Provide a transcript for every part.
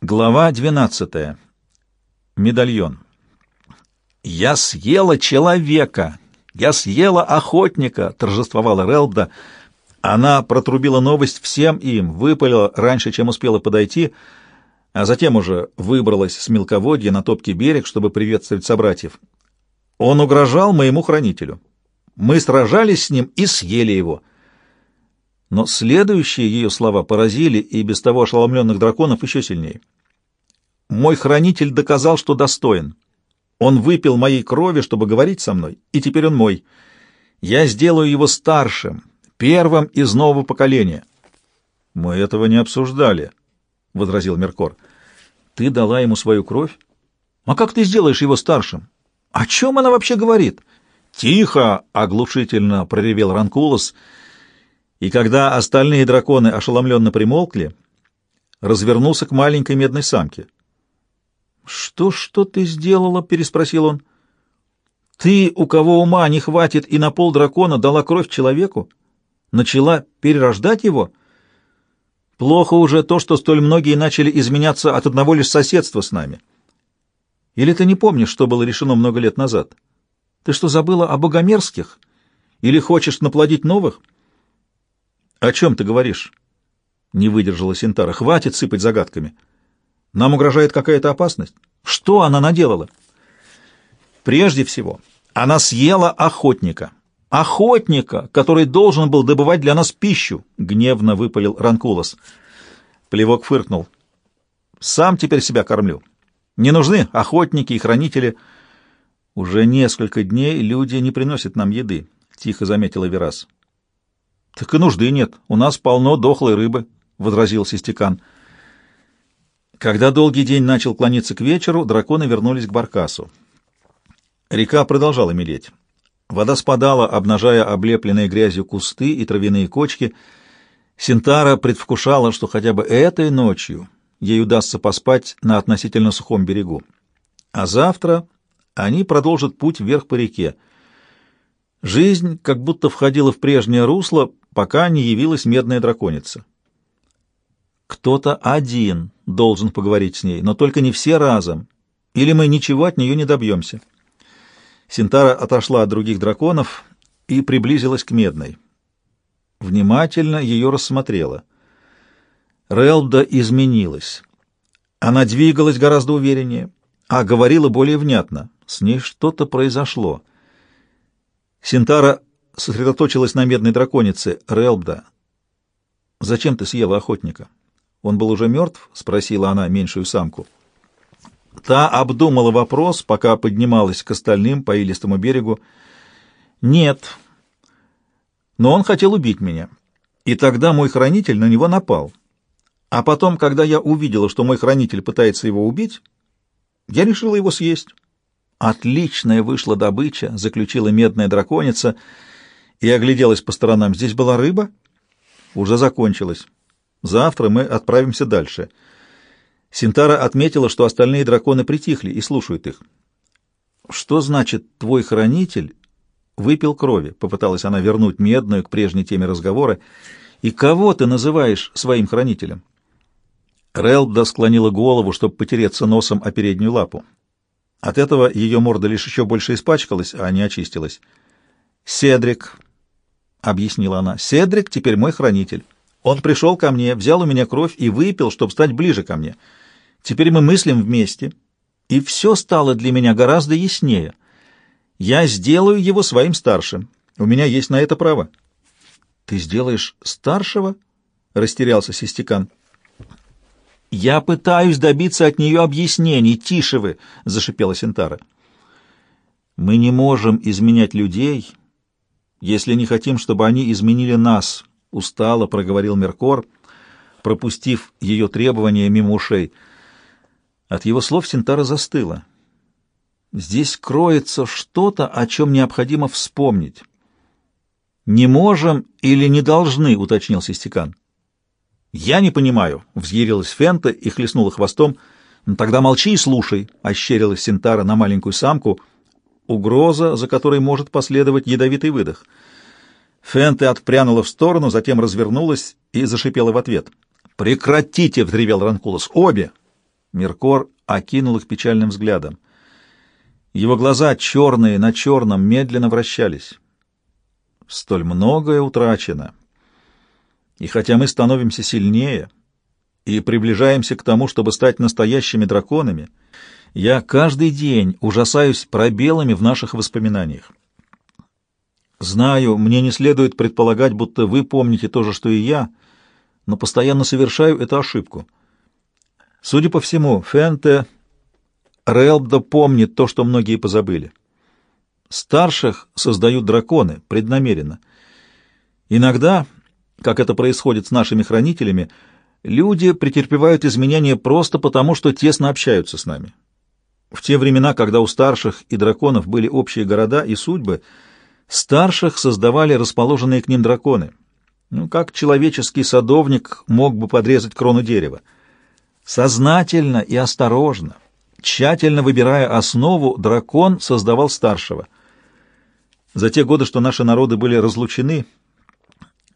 Глава 12. Медальон. «Я съела человека! Я съела охотника!» — торжествовала Релда. Она протрубила новость всем им, выпалила раньше, чем успела подойти, а затем уже выбралась с мелководья на топкий берег, чтобы приветствовать собратьев. Он угрожал моему хранителю. Мы сражались с ним и съели его. Но следующие ее слова поразили и без того ошеломленных драконов еще сильнее. Мой хранитель доказал, что достоин. Он выпил моей крови, чтобы говорить со мной, и теперь он мой. Я сделаю его старшим, первым из нового поколения. — Мы этого не обсуждали, — возразил Меркор. — Ты дала ему свою кровь? А как ты сделаешь его старшим? О чем она вообще говорит? — Тихо! — оглушительно проревел Ранкулос — и когда остальные драконы ошеломленно примолкли, развернулся к маленькой медной самке. «Что, что ты сделала?» — переспросил он. «Ты, у кого ума не хватит и на пол дракона дала кровь человеку? Начала перерождать его? Плохо уже то, что столь многие начали изменяться от одного лишь соседства с нами. Или ты не помнишь, что было решено много лет назад? Ты что, забыла о богомерзких? Или хочешь наплодить новых?» «О чем ты говоришь?» — не выдержала Синтара. «Хватит сыпать загадками. Нам угрожает какая-то опасность. Что она наделала?» «Прежде всего, она съела охотника. Охотника, который должен был добывать для нас пищу!» — гневно выпалил Ранкулос. Плевок фыркнул. «Сам теперь себя кормлю. Не нужны охотники и хранители. Уже несколько дней люди не приносят нам еды», — тихо заметила Верас. Так и нужды нет. У нас полно дохлой рыбы, — возразил Систекан. Когда долгий день начал клониться к вечеру, драконы вернулись к Баркасу. Река продолжала мелеть. Вода спадала, обнажая облепленные грязью кусты и травяные кочки. Синтара предвкушала, что хотя бы этой ночью ей удастся поспать на относительно сухом берегу. А завтра они продолжат путь вверх по реке. Жизнь как будто входила в прежнее русло, пока не явилась медная драконица. Кто-то один должен поговорить с ней, но только не все разом, или мы ничего от нее не добьемся. Синтара отошла от других драконов и приблизилась к медной. Внимательно ее рассмотрела. Релда изменилась. Она двигалась гораздо увереннее, а говорила более внятно. С ней что-то произошло. Синтара сосредоточилась на медной драконице. «Релбда, зачем ты съела охотника?» «Он был уже мертв?» — спросила она меньшую самку. Та обдумала вопрос, пока поднималась к остальным по илистому берегу. «Нет, но он хотел убить меня, и тогда мой хранитель на него напал. А потом, когда я увидела, что мой хранитель пытается его убить, я решила его съесть». «Отличная вышла добыча», — заключила медная драконица — и огляделась по сторонам. Здесь была рыба? Уже закончилась. Завтра мы отправимся дальше. Синтара отметила, что остальные драконы притихли и слушают их. Что значит «твой хранитель» выпил крови? Попыталась она вернуть медную к прежней теме разговора. И кого ты называешь своим хранителем? Релда склонила голову, чтобы потереться носом о переднюю лапу. От этого ее морда лишь еще больше испачкалась, а не очистилась. «Седрик», — объяснила она. «Седрик теперь мой хранитель. Он пришел ко мне, взял у меня кровь и выпил, чтобы стать ближе ко мне. Теперь мы мыслим вместе, и все стало для меня гораздо яснее. Я сделаю его своим старшим. У меня есть на это право». «Ты сделаешь старшего?» — растерялся Систекан. «Я пытаюсь добиться от нее объяснений. Тише вы!» — зашипела Синтара. «Мы не можем изменять людей, если не хотим, чтобы они изменили нас», — устало проговорил Меркор, пропустив ее требования мимо ушей. От его слов Синтара застыла. «Здесь кроется что-то, о чем необходимо вспомнить». «Не можем или не должны», — уточнил Систекан. «Я не понимаю», — взъярилась Фента и хлестнула хвостом. «Ну, «Тогда молчи и слушай», — ощерилась Синтара на маленькую самку — угроза, за которой может последовать ядовитый выдох. Фенте отпрянула в сторону, затем развернулась и зашипела в ответ. «Прекратите!» — взревел Ранкулос. «Обе! Меркор окинул их печальным взглядом. Его глаза, черные на черном, медленно вращались. Столь многое утрачено. И хотя мы становимся сильнее и приближаемся к тому, чтобы стать настоящими драконами, я каждый день ужасаюсь пробелами в наших воспоминаниях. Знаю, мне не следует предполагать, будто вы помните то же, что и я, но постоянно совершаю эту ошибку. Судя по всему, Фенте Релбда помнит то, что многие позабыли. Старших создают драконы преднамеренно. Иногда, как это происходит с нашими хранителями, люди претерпевают изменения просто потому, что тесно общаются с нами. В те времена, когда у старших и драконов были общие города и судьбы, старших создавали расположенные к ним драконы. Ну, как человеческий садовник мог бы подрезать крону дерева. Сознательно и осторожно, тщательно выбирая основу, дракон создавал старшего. За те годы, что наши народы были разлучены,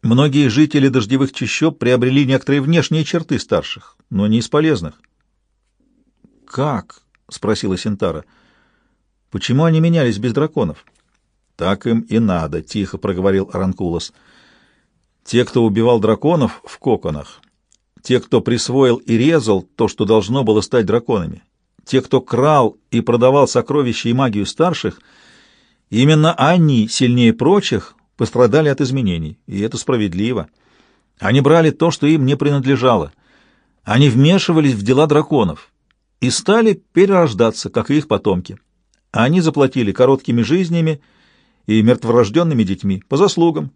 многие жители дождевых чащоб приобрели некоторые внешние черты старших, но не из полезных. «Как?» — спросила Синтара. «Почему они менялись без драконов?» «Так им и надо», — тихо проговорил Аранкулос. «Те, кто убивал драконов в коконах, те, кто присвоил и резал то, что должно было стать драконами, те, кто крал и продавал сокровища и магию старших, именно они, сильнее прочих, пострадали от изменений, и это справедливо. Они брали то, что им не принадлежало. Они вмешивались в дела драконов» и стали перерождаться, как и их потомки. Они заплатили короткими жизнями и мертворожденными детьми по заслугам.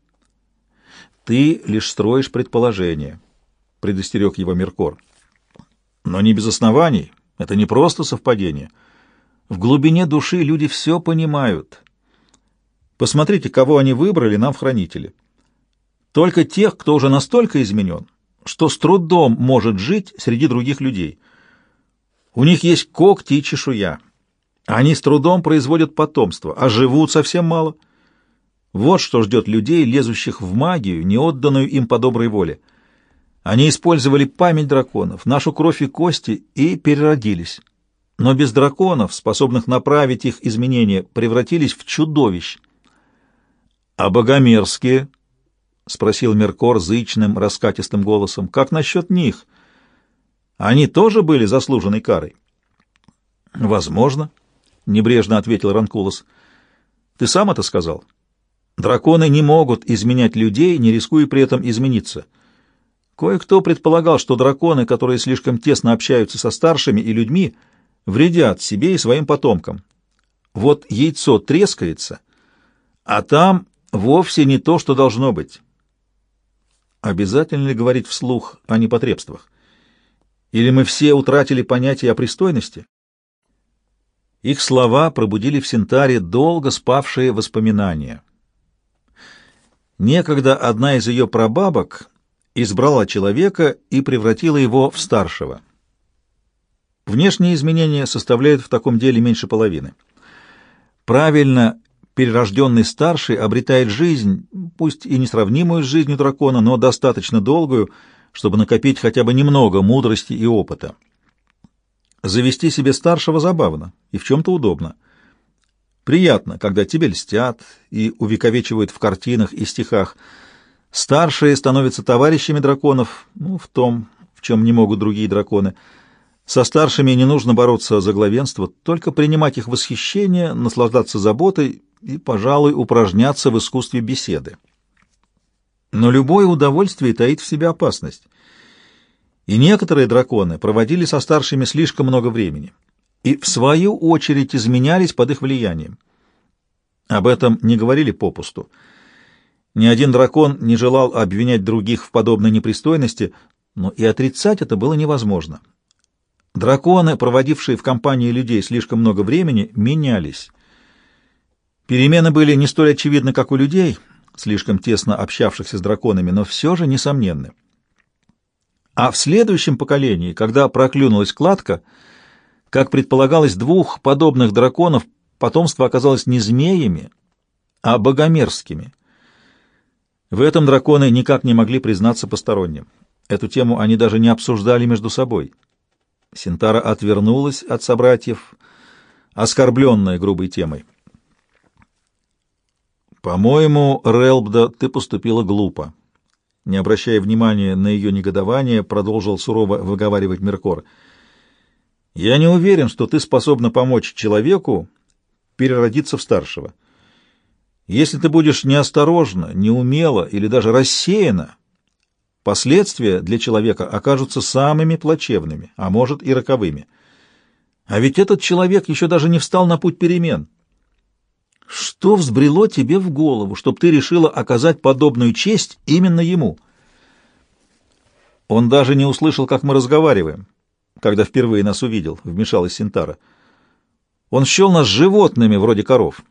«Ты лишь строишь предположение», — предостерег его Меркор. «Но не без оснований. Это не просто совпадение. В глубине души люди все понимают. Посмотрите, кого они выбрали нам в хранители. Только тех, кто уже настолько изменен, что с трудом может жить среди других людей». У них есть когти и чешуя. Они с трудом производят потомство, а живут совсем мало. Вот что ждет людей, лезущих в магию, не отданную им по доброй воле. Они использовали память драконов, нашу кровь и кости и переродились. Но без драконов, способных направить их изменения, превратились в чудовищ. — А богомерзкие? — спросил Меркор зычным, раскатистым голосом. — Как насчет них? — они тоже были заслуженной карой? — Возможно, — небрежно ответил Ранкулос. — Ты сам это сказал. Драконы не могут изменять людей, не рискуя при этом измениться. Кое-кто предполагал, что драконы, которые слишком тесно общаются со старшими и людьми, вредят себе и своим потомкам. Вот яйцо трескается, а там вовсе не то, что должно быть. Обязательно ли говорить вслух о непотребствах? Или мы все утратили понятие о пристойности? Их слова пробудили в Синтаре долго спавшие воспоминания. Некогда одна из ее прабабок избрала человека и превратила его в старшего. Внешние изменения составляют в таком деле меньше половины. Правильно перерожденный старший обретает жизнь, пусть и несравнимую с жизнью дракона, но достаточно долгую, чтобы накопить хотя бы немного мудрости и опыта. Завести себе старшего забавно и в чем-то удобно. Приятно, когда тебе льстят и увековечивают в картинах и стихах. Старшие становятся товарищами драконов, ну, в том, в чем не могут другие драконы. Со старшими не нужно бороться за главенство, только принимать их восхищение, наслаждаться заботой и, пожалуй, упражняться в искусстве беседы. Но любое удовольствие таит в себе опасность. И некоторые драконы проводили со старшими слишком много времени и, в свою очередь, изменялись под их влиянием. Об этом не говорили попусту. Ни один дракон не желал обвинять других в подобной непристойности, но и отрицать это было невозможно. Драконы, проводившие в компании людей слишком много времени, менялись. Перемены были не столь очевидны, как у людей — слишком тесно общавшихся с драконами, но все же несомненны. А в следующем поколении, когда проклюнулась кладка, как предполагалось, двух подобных драконов потомство оказалось не змеями, а богомерзкими. В этом драконы никак не могли признаться посторонним. Эту тему они даже не обсуждали между собой. Синтара отвернулась от собратьев, оскорбленная грубой темой. «По-моему, Релбда, ты поступила глупо». Не обращая внимания на ее негодование, продолжил сурово выговаривать Меркор. «Я не уверен, что ты способна помочь человеку переродиться в старшего. Если ты будешь неосторожна, неумела или даже рассеяна, последствия для человека окажутся самыми плачевными, а может и роковыми. А ведь этот человек еще даже не встал на путь перемен». Что взбрело тебе в голову, чтобы ты решила оказать подобную честь именно ему? Он даже не услышал, как мы разговариваем, когда впервые нас увидел, вмешалась Синтара. Он счел нас животными, вроде коров.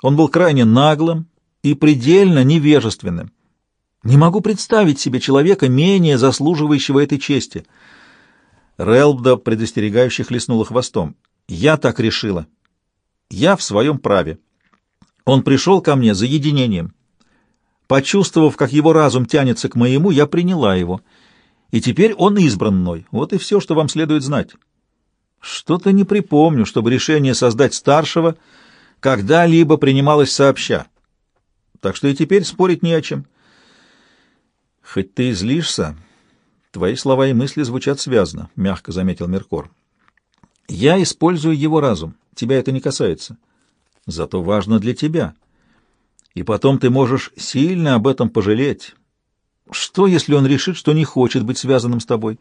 Он был крайне наглым и предельно невежественным. Не могу представить себе человека, менее заслуживающего этой чести. Релбда предостерегающе хлестнула хвостом. Я так решила. Я в своем праве. Он пришел ко мне за единением. Почувствовав, как его разум тянется к моему, я приняла его. И теперь он избран мной. Вот и все, что вам следует знать. Что-то не припомню, чтобы решение создать старшего когда-либо принималось сообща. Так что и теперь спорить не о чем. Хоть ты и злишься, твои слова и мысли звучат связно, — мягко заметил Меркор. Я использую его разум. Тебя это не касается зато важно для тебя. И потом ты можешь сильно об этом пожалеть. Что, если он решит, что не хочет быть связанным с тобой?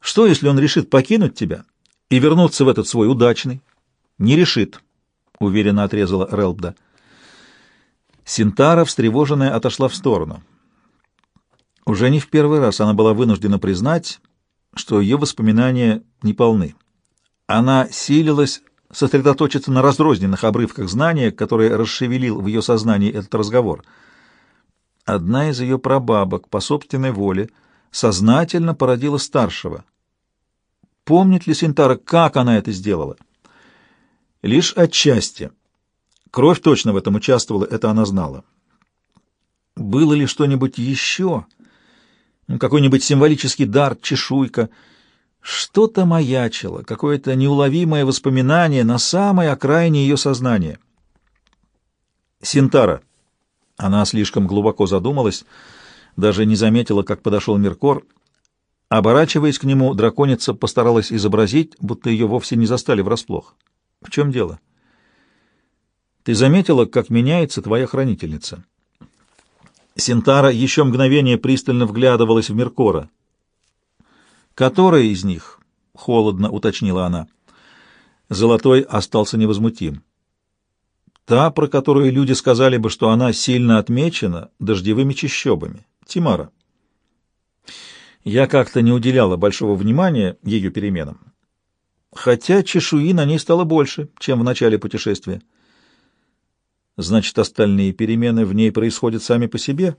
Что, если он решит покинуть тебя и вернуться в этот свой удачный? Не решит, — уверенно отрезала Релбда. Синтара, встревоженная, отошла в сторону. Уже не в первый раз она была вынуждена признать, что ее воспоминания неполны. Она силилась сосредоточиться на разрозненных обрывках знания, которые расшевелил в ее сознании этот разговор. Одна из ее прабабок по собственной воле сознательно породила старшего. Помнит ли Синтара, как она это сделала? Лишь отчасти. Кровь точно в этом участвовала, это она знала. Было ли что-нибудь еще? Ну, какой-нибудь символический дар, чешуйка — что-то маячило, какое-то неуловимое воспоминание на самой окраине ее сознания. Синтара. Она слишком глубоко задумалась, даже не заметила, как подошел Меркор. Оборачиваясь к нему, драконица постаралась изобразить, будто ее вовсе не застали врасплох. В чем дело? Ты заметила, как меняется твоя хранительница? Синтара еще мгновение пристально вглядывалась в Меркора. «Которая из них?» — холодно уточнила она. Золотой остался невозмутим. «Та, про которую люди сказали бы, что она сильно отмечена дождевыми чащобами. Тимара». Я как-то не уделяла большого внимания ее переменам, хотя чешуи на ней стало больше, чем в начале путешествия. Значит, остальные перемены в ней происходят сами по себе?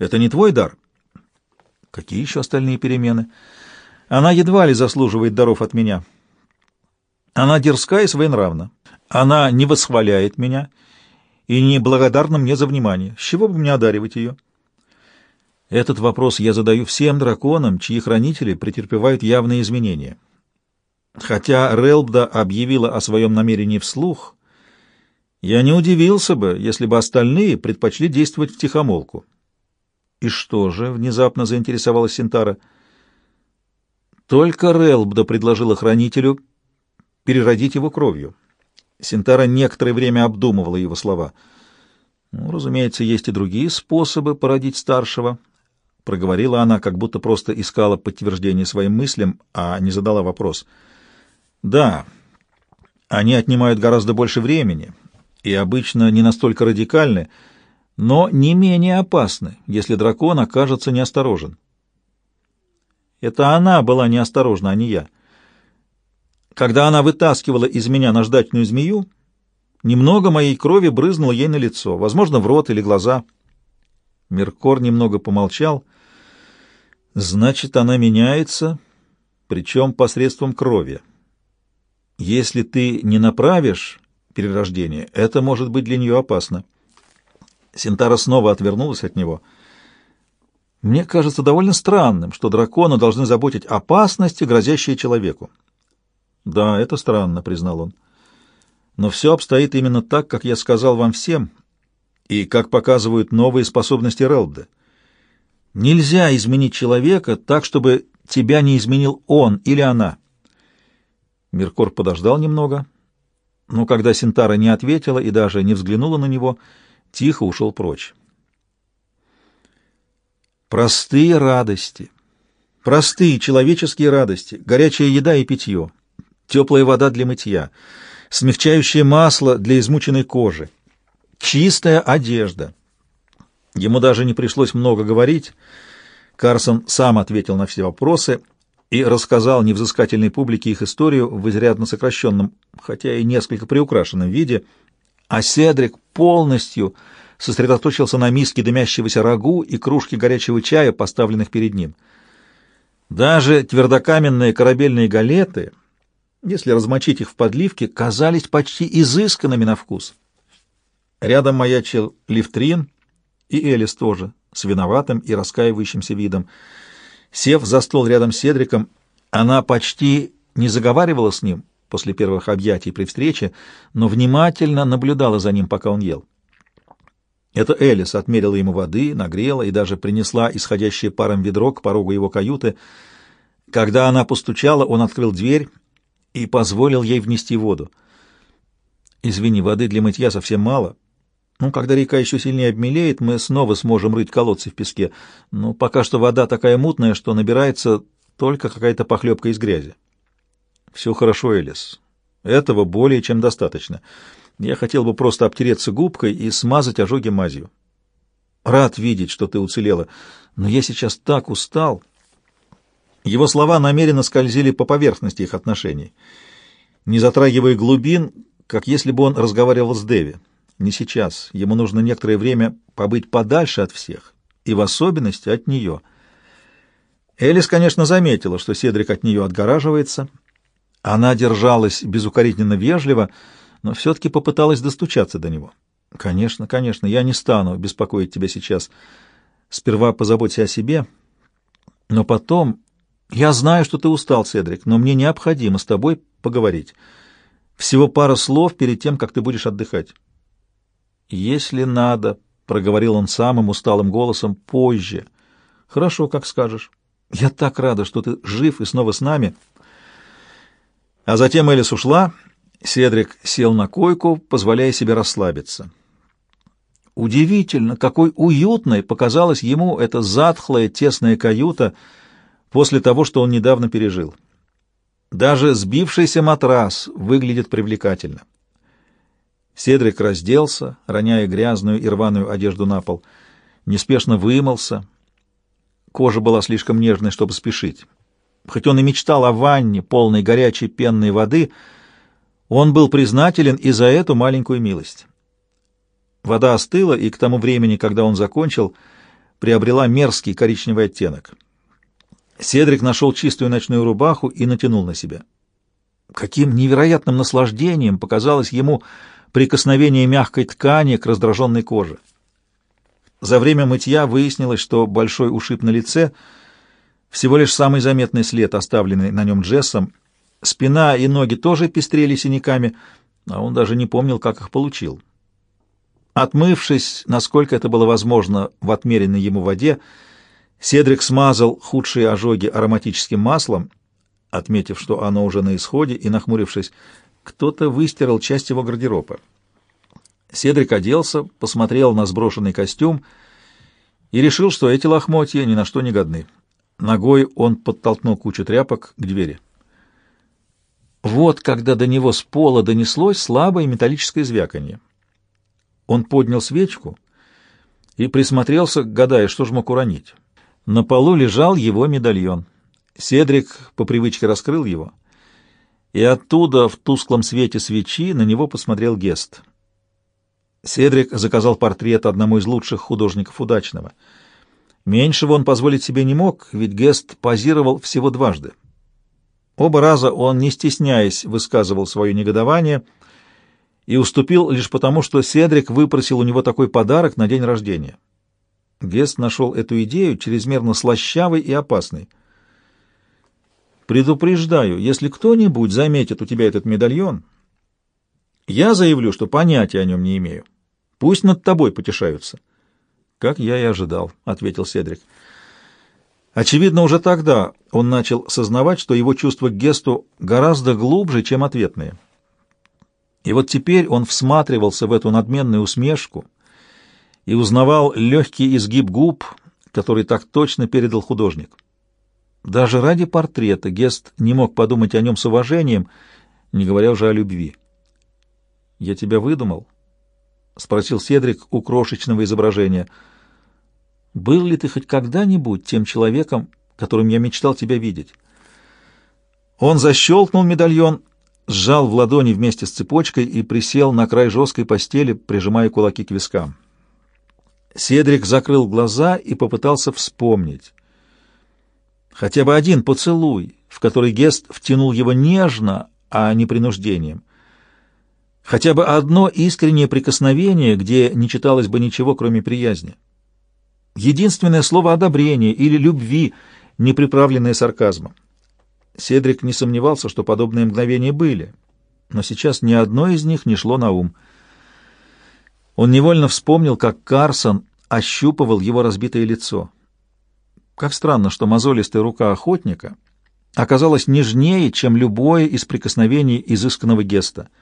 Это не твой дар? Какие еще остальные перемены? — она едва ли заслуживает даров от меня. Она дерзка и своенравна. Она не восхваляет меня и не благодарна мне за внимание. С чего бы мне одаривать ее? Этот вопрос я задаю всем драконам, чьи хранители претерпевают явные изменения. Хотя Релбда объявила о своем намерении вслух, я не удивился бы, если бы остальные предпочли действовать втихомолку. — И что же? — внезапно заинтересовалась Синтара — только Релбда предложила хранителю переродить его кровью. Синтара некоторое время обдумывала его слова. «Ну, разумеется, есть и другие способы породить старшего», — проговорила она, как будто просто искала подтверждение своим мыслям, а не задала вопрос. «Да, они отнимают гораздо больше времени и обычно не настолько радикальны, но не менее опасны, если дракон окажется неосторожен. Это она была неосторожна, а не я. Когда она вытаскивала из меня наждачную змею, немного моей крови брызнуло ей на лицо, возможно, в рот или глаза. Меркор немного помолчал. Значит, она меняется, причем посредством крови. Если ты не направишь перерождение, это может быть для нее опасно. Синтара снова отвернулась от него — Мне кажется довольно странным, что драконы должны заботить опасности, грозящие человеку. Да, это странно, признал он. Но все обстоит именно так, как я сказал вам всем, и как показывают новые способности Релда. Нельзя изменить человека так, чтобы тебя не изменил он или она. Миркор подождал немного, но когда Синтара не ответила и даже не взглянула на него, тихо ушел прочь. Простые радости, простые человеческие радости, горячая еда и питье, теплая вода для мытья, смягчающее масло для измученной кожи, чистая одежда. Ему даже не пришлось много говорить. Карсон сам ответил на все вопросы и рассказал невзыскательной публике их историю в изрядно сокращенном, хотя и несколько приукрашенном виде, а Седрик полностью сосредоточился на миске дымящегося рагу и кружке горячего чая, поставленных перед ним. Даже твердокаменные корабельные галеты, если размочить их в подливке, казались почти изысканными на вкус. Рядом маячил Лифтрин и Элис тоже, с виноватым и раскаивающимся видом. Сев за стол рядом с Седриком, она почти не заговаривала с ним после первых объятий при встрече, но внимательно наблюдала за ним, пока он ел. Это Элис отмерила ему воды, нагрела и даже принесла исходящее паром ведро к порогу его каюты. Когда она постучала, он открыл дверь и позволил ей внести воду. «Извини, воды для мытья совсем мало. Ну, когда река еще сильнее обмелеет, мы снова сможем рыть колодцы в песке. Но пока что вода такая мутная, что набирается только какая-то похлебка из грязи». «Все хорошо, Элис. Этого более чем достаточно». Я хотел бы просто обтереться губкой и смазать ожоги мазью. Рад видеть, что ты уцелела, но я сейчас так устал. Его слова намеренно скользили по поверхности их отношений, не затрагивая глубин, как если бы он разговаривал с Дэви. Не сейчас. Ему нужно некоторое время побыть подальше от всех, и в особенности от нее. Элис, конечно, заметила, что Седрик от нее отгораживается. Она держалась безукоризненно вежливо, но все-таки попыталась достучаться до него. «Конечно, конечно, я не стану беспокоить тебя сейчас. Сперва позаботься о себе, но потом... Я знаю, что ты устал, Седрик, но мне необходимо с тобой поговорить. Всего пара слов перед тем, как ты будешь отдыхать». «Если надо», — проговорил он самым усталым голосом, — «позже». «Хорошо, как скажешь. Я так рада, что ты жив и снова с нами». А затем Элис ушла, — Седрик сел на койку, позволяя себе расслабиться. Удивительно, какой уютной показалась ему эта затхлая тесная каюта после того, что он недавно пережил. Даже сбившийся матрас выглядит привлекательно. Седрик разделся, роняя грязную и рваную одежду на пол, неспешно вымылся. Кожа была слишком нежной, чтобы спешить. Хоть он и мечтал о ванне, полной горячей пенной воды — он был признателен и за эту маленькую милость. Вода остыла, и к тому времени, когда он закончил, приобрела мерзкий коричневый оттенок. Седрик нашел чистую ночную рубаху и натянул на себя. Каким невероятным наслаждением показалось ему прикосновение мягкой ткани к раздраженной коже. За время мытья выяснилось, что большой ушиб на лице — всего лишь самый заметный след, оставленный на нем Джессом — Спина и ноги тоже пестрели синяками, а он даже не помнил, как их получил. Отмывшись, насколько это было возможно, в отмеренной ему воде, Седрик смазал худшие ожоги ароматическим маслом, отметив, что оно уже на исходе, и, нахмурившись, кто-то выстирал часть его гардероба. Седрик оделся, посмотрел на сброшенный костюм и решил, что эти лохмотья ни на что не годны. Ногой он подтолкнул кучу тряпок к двери. Вот когда до него с пола донеслось слабое металлическое звяканье. Он поднял свечку и присмотрелся, гадая, что ж мог уронить. На полу лежал его медальон. Седрик по привычке раскрыл его, и оттуда в тусклом свете свечи на него посмотрел Гест. Седрик заказал портрет одному из лучших художников удачного. Меньшего он позволить себе не мог, ведь Гест позировал всего дважды. Оба раза он, не стесняясь, высказывал свое негодование и уступил лишь потому, что Седрик выпросил у него такой подарок на день рождения. Гест нашел эту идею чрезмерно слащавой и опасной. «Предупреждаю, если кто-нибудь заметит у тебя этот медальон, я заявлю, что понятия о нем не имею. Пусть над тобой потешаются». «Как я и ожидал», — ответил Седрик. Очевидно, уже тогда он начал сознавать, что его чувства к Гесту гораздо глубже, чем ответные. И вот теперь он всматривался в эту надменную усмешку и узнавал легкий изгиб губ, который так точно передал художник. Даже ради портрета Гест не мог подумать о нем с уважением, не говоря уже о любви. «Я тебя выдумал?» — спросил Седрик у крошечного изображения — был ли ты хоть когда-нибудь тем человеком, которым я мечтал тебя видеть? Он защелкнул медальон, сжал в ладони вместе с цепочкой и присел на край жесткой постели, прижимая кулаки к вискам. Седрик закрыл глаза и попытался вспомнить. Хотя бы один поцелуй, в который Гест втянул его нежно, а не принуждением. Хотя бы одно искреннее прикосновение, где не читалось бы ничего, кроме приязни единственное слово одобрения или любви, не приправленное сарказмом. Седрик не сомневался, что подобные мгновения были, но сейчас ни одно из них не шло на ум. Он невольно вспомнил, как Карсон ощупывал его разбитое лицо. Как странно, что мозолистая рука охотника оказалась нежнее, чем любое из прикосновений изысканного геста —